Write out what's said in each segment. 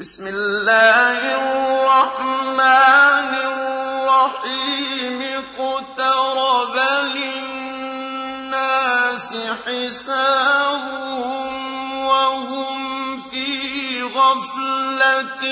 بسم الله الرحمن الرحيم. اقترب للناس حسابهم وهم في غفلة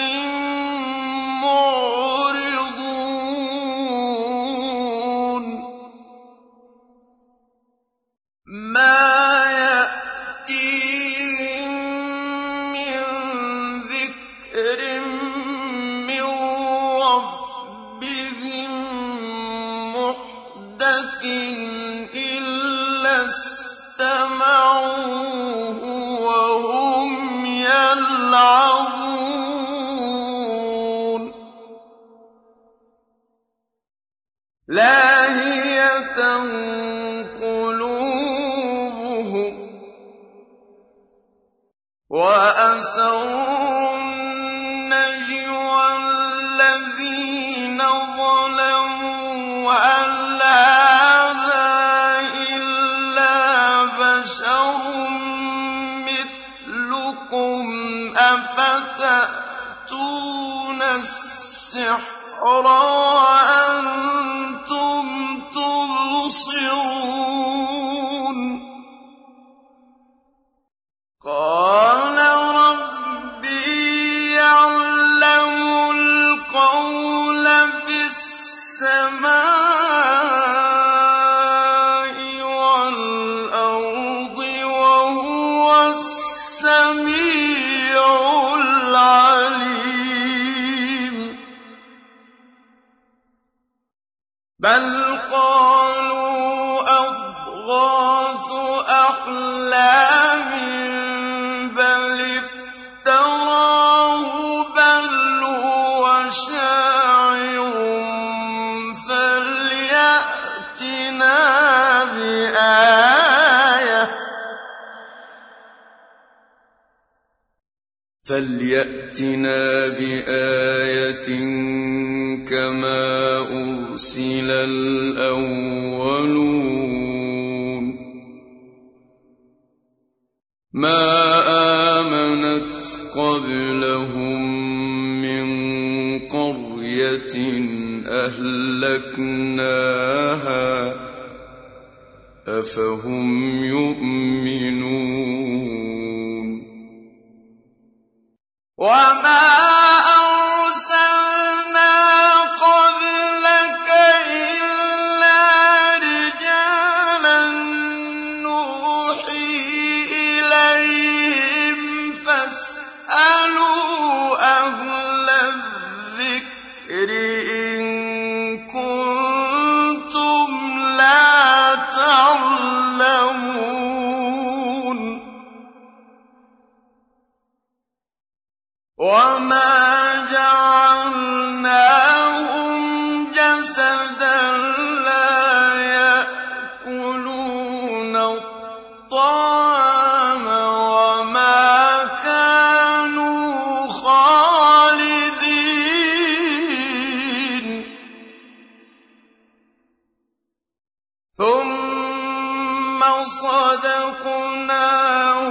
بل قالوا أضغاث أحلام بل افتراه بل هو شاعر فليأتنا بآية فليأتنا بآية كما أرسل الأولون. ما آمنت قبلهم من قرية أهلكناها أفهم يؤمنون صدقناهم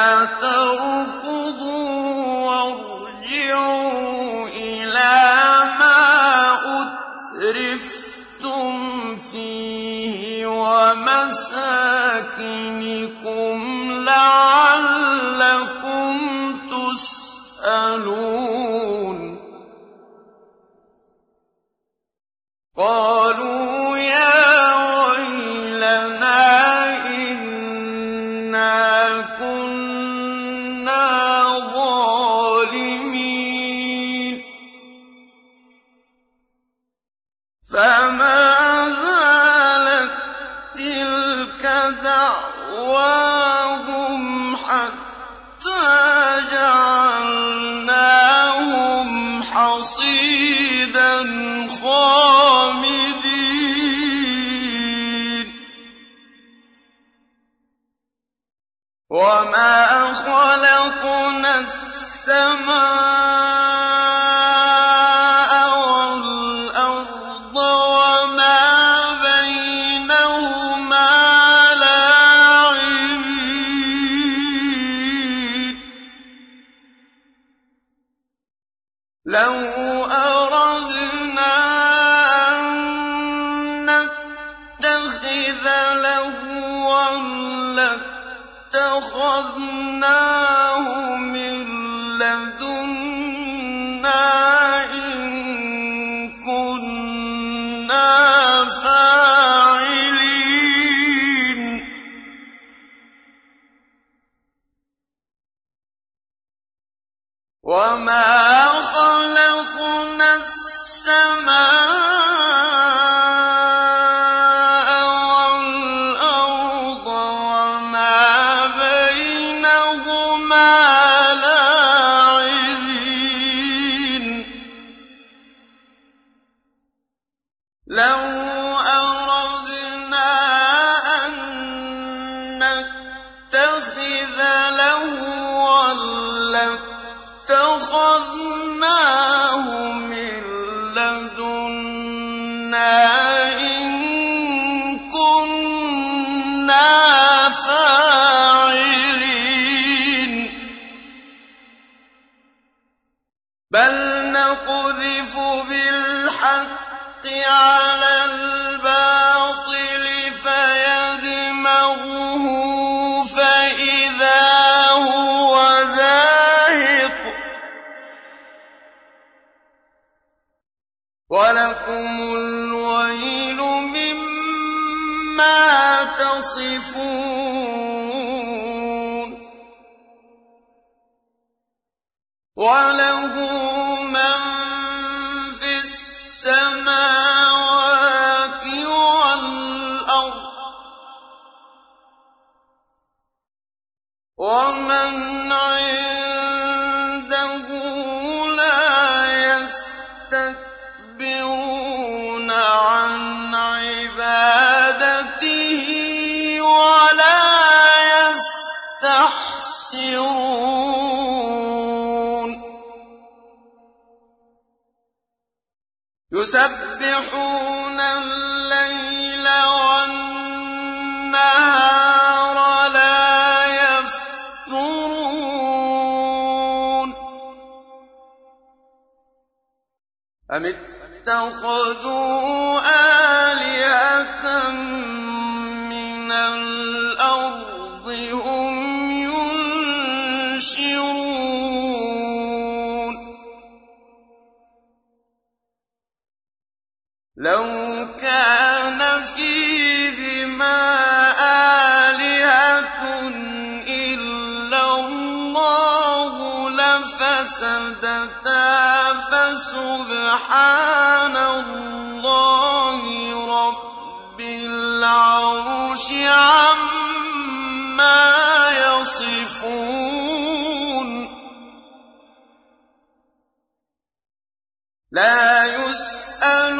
قال يصفون. وله فَرِحُوا لو كان فيهما آلهة إلا الله لفسدتا فسبحان الله رب العرش عما يصفون. لا يسأل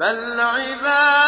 بل عباد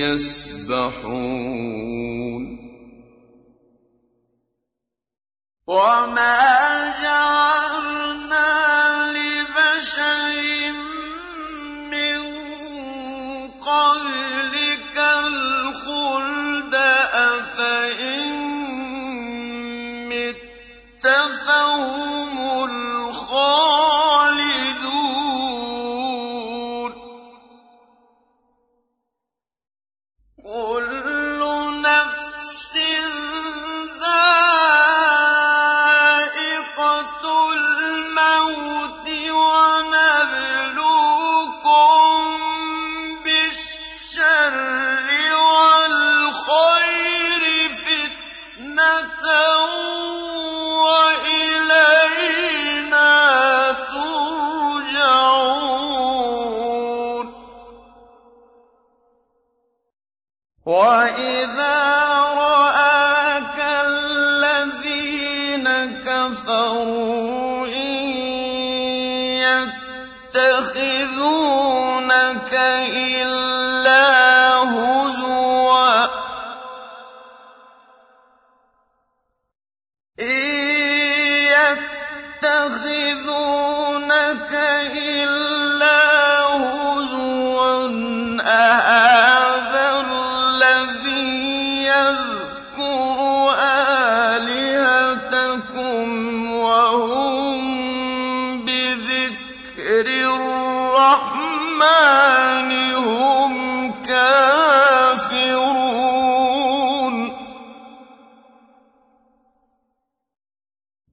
يسبحون.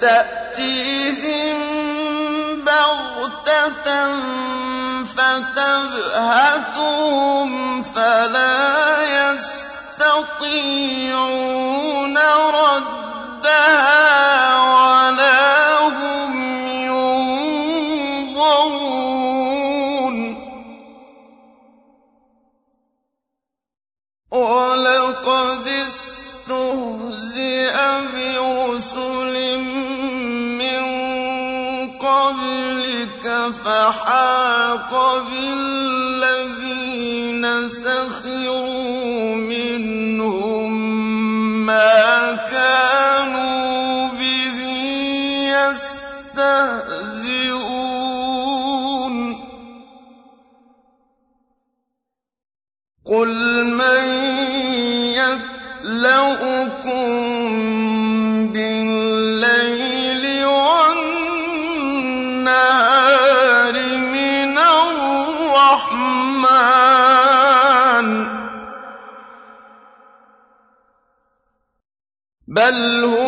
تأتيهم بغتة فتبهتهم فلا يستطيعون وحاق بالذين سخروا بل هو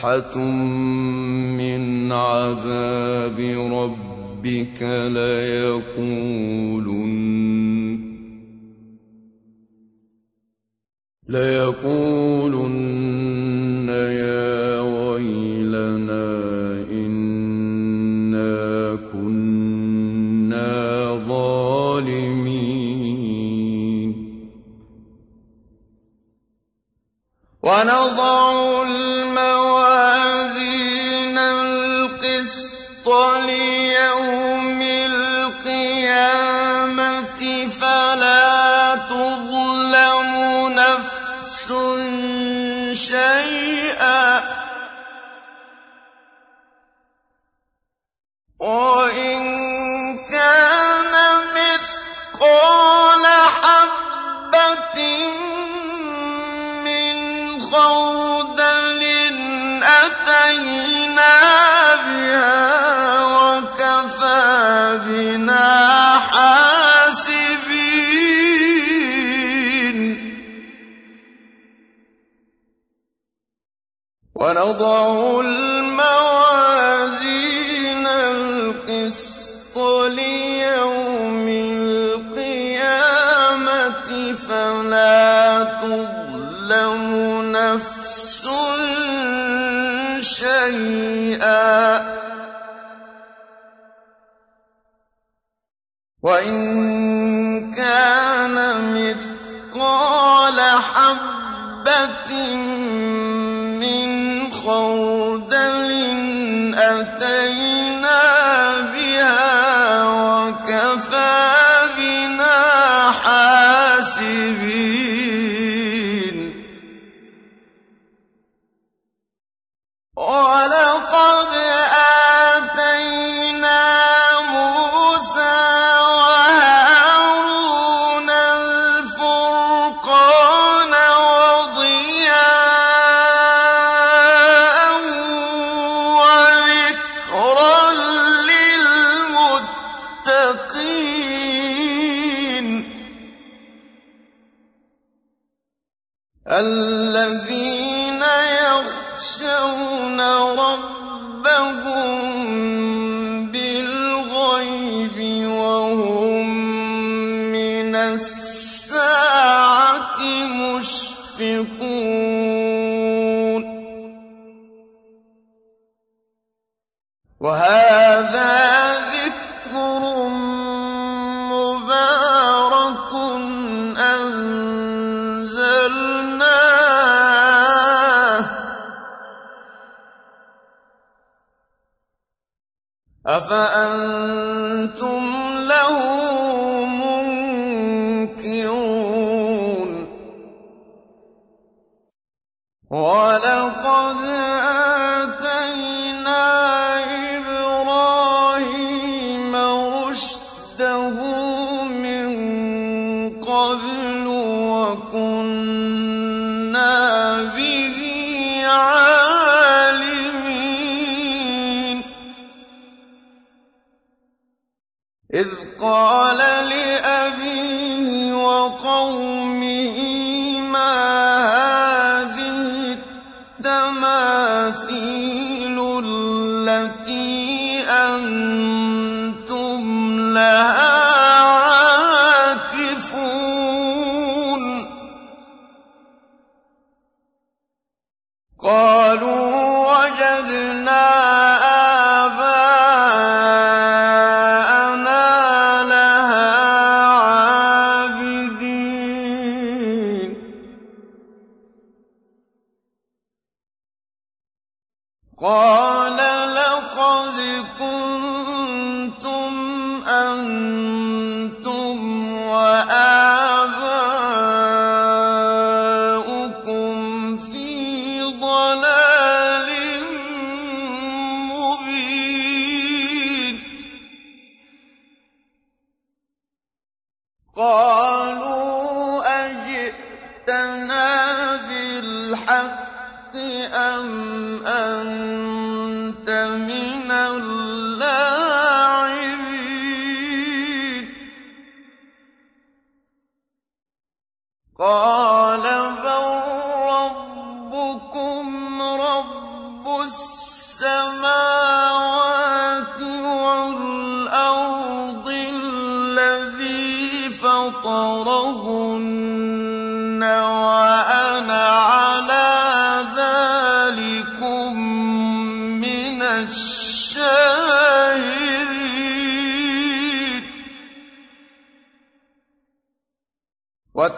صفحة من عذاب ربك ليقولن ليقولن نضع الموازين القسط ليوم القيامة فلا تظلم نفس شيئا وإن وهذا قَالُوا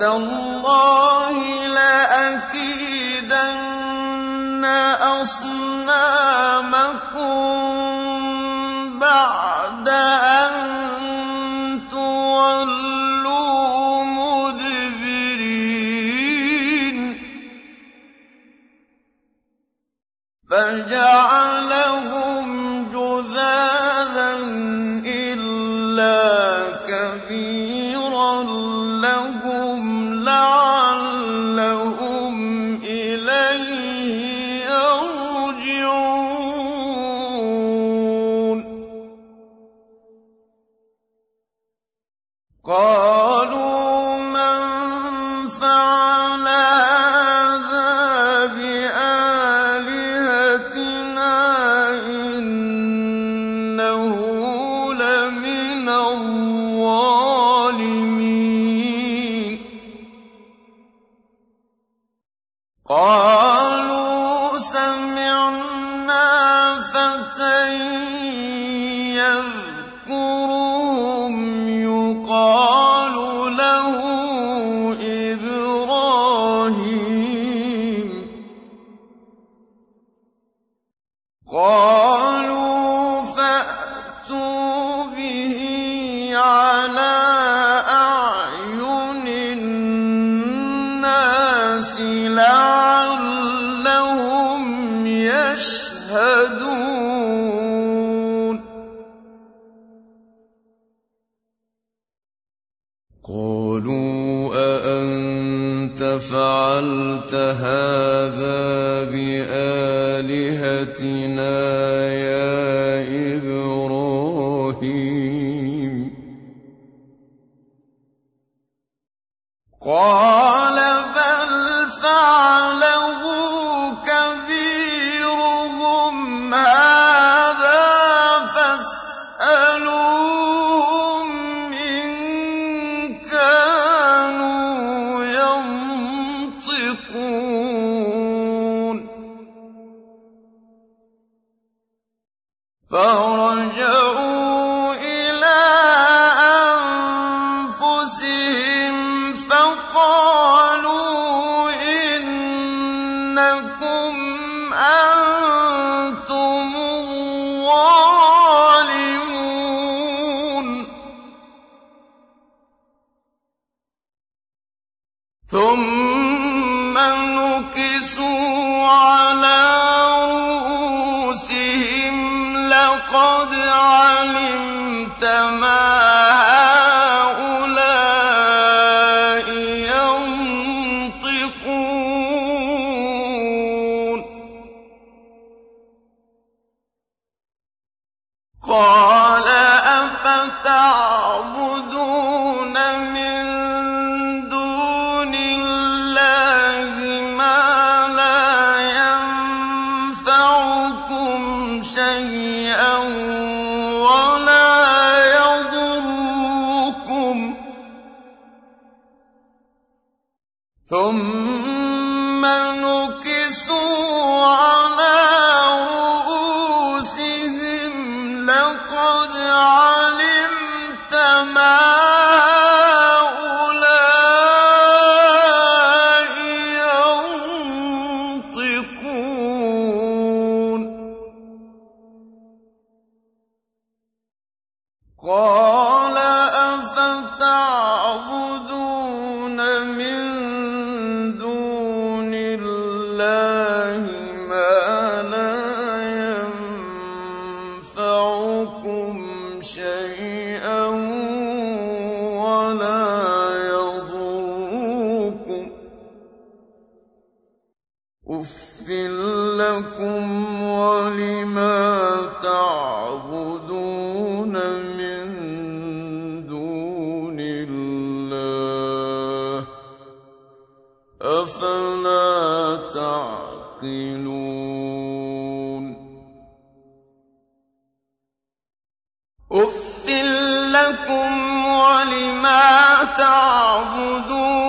وَتَاللَّهِ لَأَكِيدَنَّ أَصْنَامَكُم. قَالُوا لكم ولما تعبدون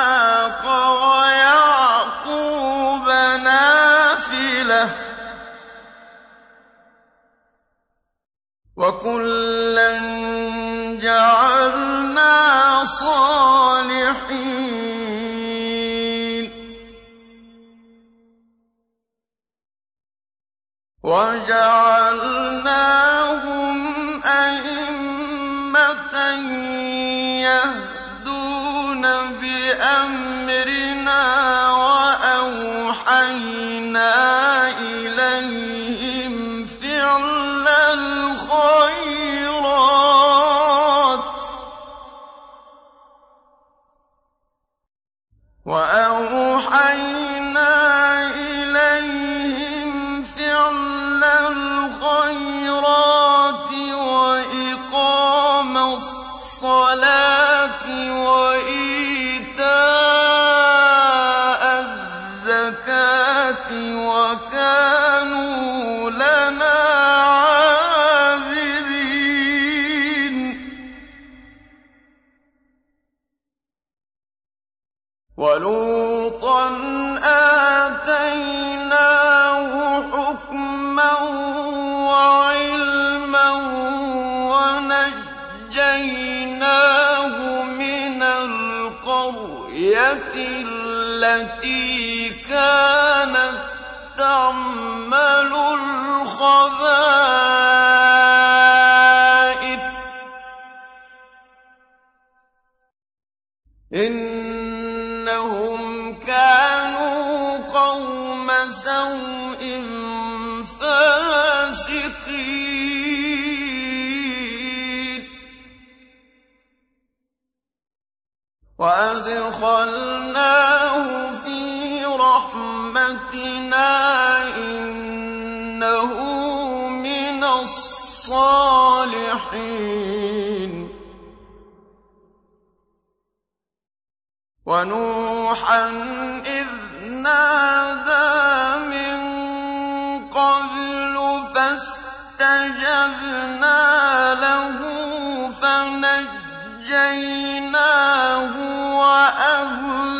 وإسحاق ويعقوب نافلة. وكلا جعلنا صالحين. وجعل تعمل الخبائث. إنهم كانوا قوم سوء فاسقين. وأدخلناه الصالحين. ونوحا إذ نادى من قبل فاستجبنا له فنجيناه وأهله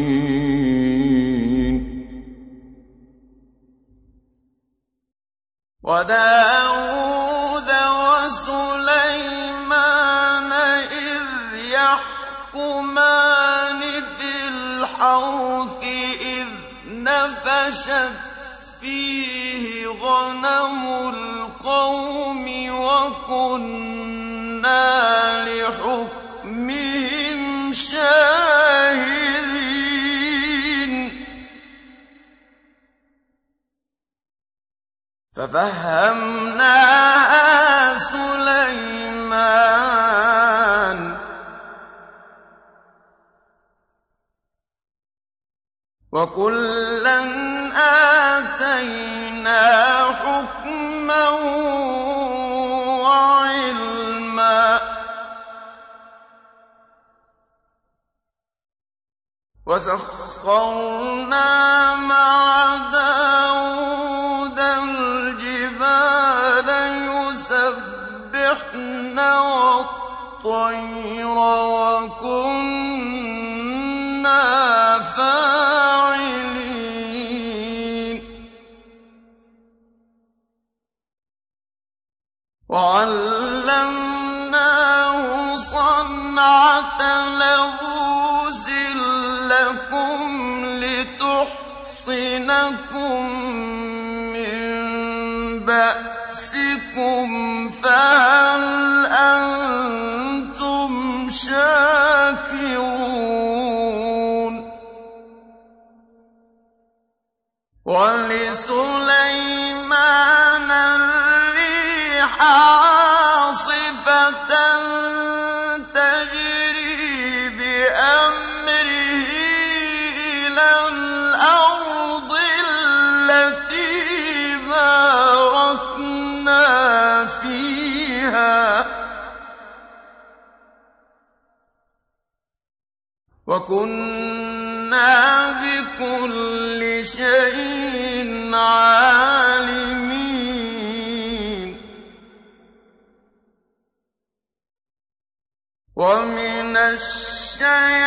وداود وسليمان إذ يحكمان في الحرث إذ نفشت فيه غنم القوم وكنا لحكمهم شاهدين. ففهمناها سليمان. وكلا آتينا حكما وعلما. وسخرنا مع داود والطير وكنا فاعلين. وعلمناه صنعة لبوس لكم لتحصنكم من بأسكم فهل ولسليمان الريح عاصفة تجري بأمره إلى الأرض التي باركنا فيها. وكنا بكل شيء عالمين. ومن الشياطين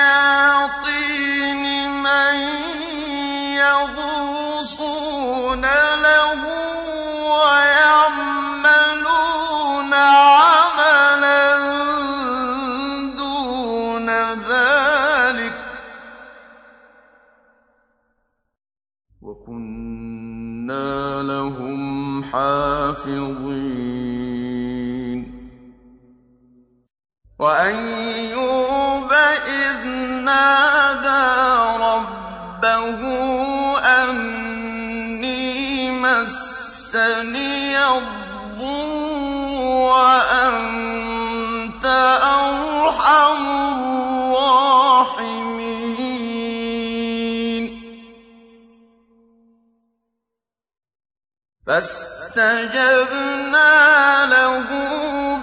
حافظين. وأيوب إذ نادى ربه أني مسني الضر وأنت أرحم الراحمين. فاستجبنا له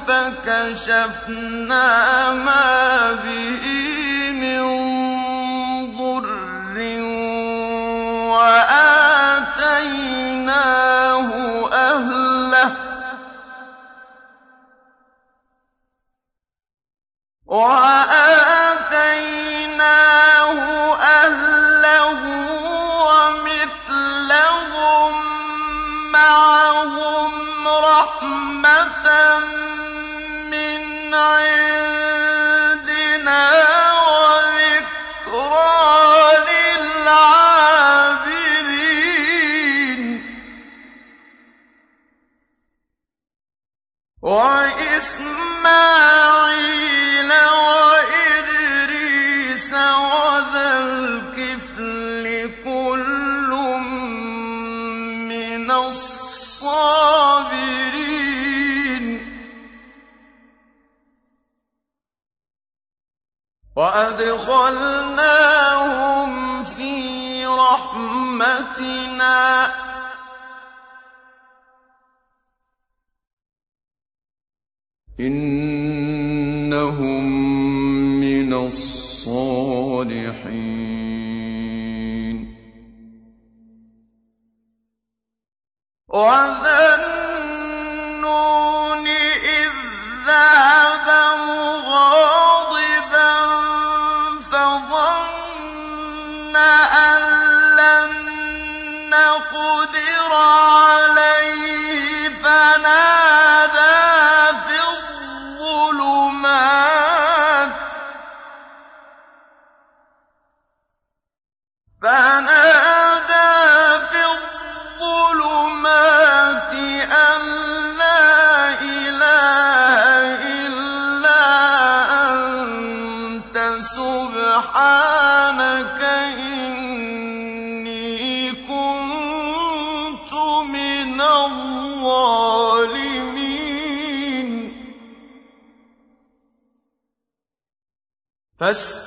فكشفنا ما به من ضر وآتيناه أهله. وآتيناه وأدخلناهم في رحمتنا. إنهم من الصالحين. وذا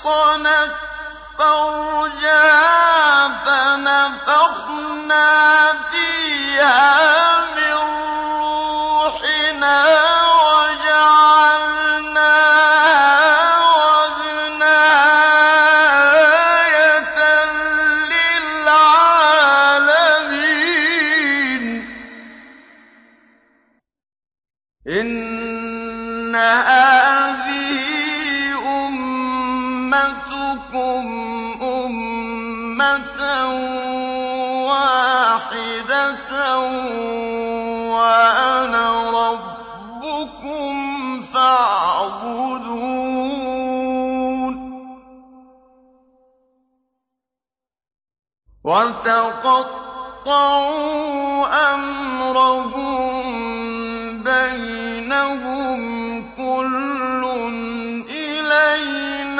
أحصنت فرجها فنفخنا فيها أمتكم أمة واحدة وأنا ربكم فاعبدون. وتقطعوا أمرهم بينهم كل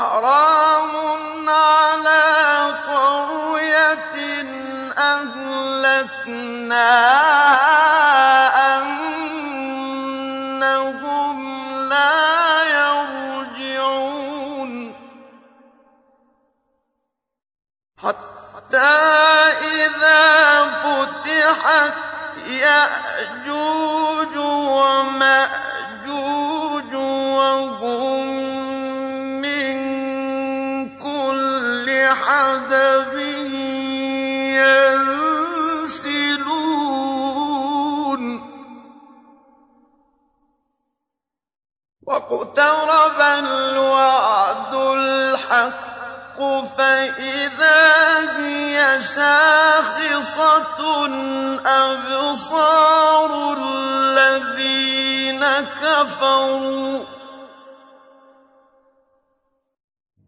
وحرام على قرية أهلكناها أنهم لا يرجعون. حتى إذا فتحت يأجوج ومأجوج وهم ينسلون. واقترب الوعد الحق فإذا هي شاخصة أبصار الذين كفروا.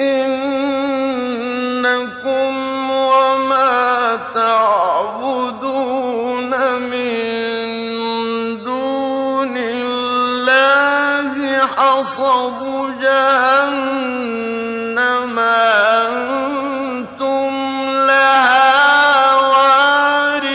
إنكم وما تعبدون من دون الله حصب أنتم لها واردون.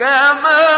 كَمَا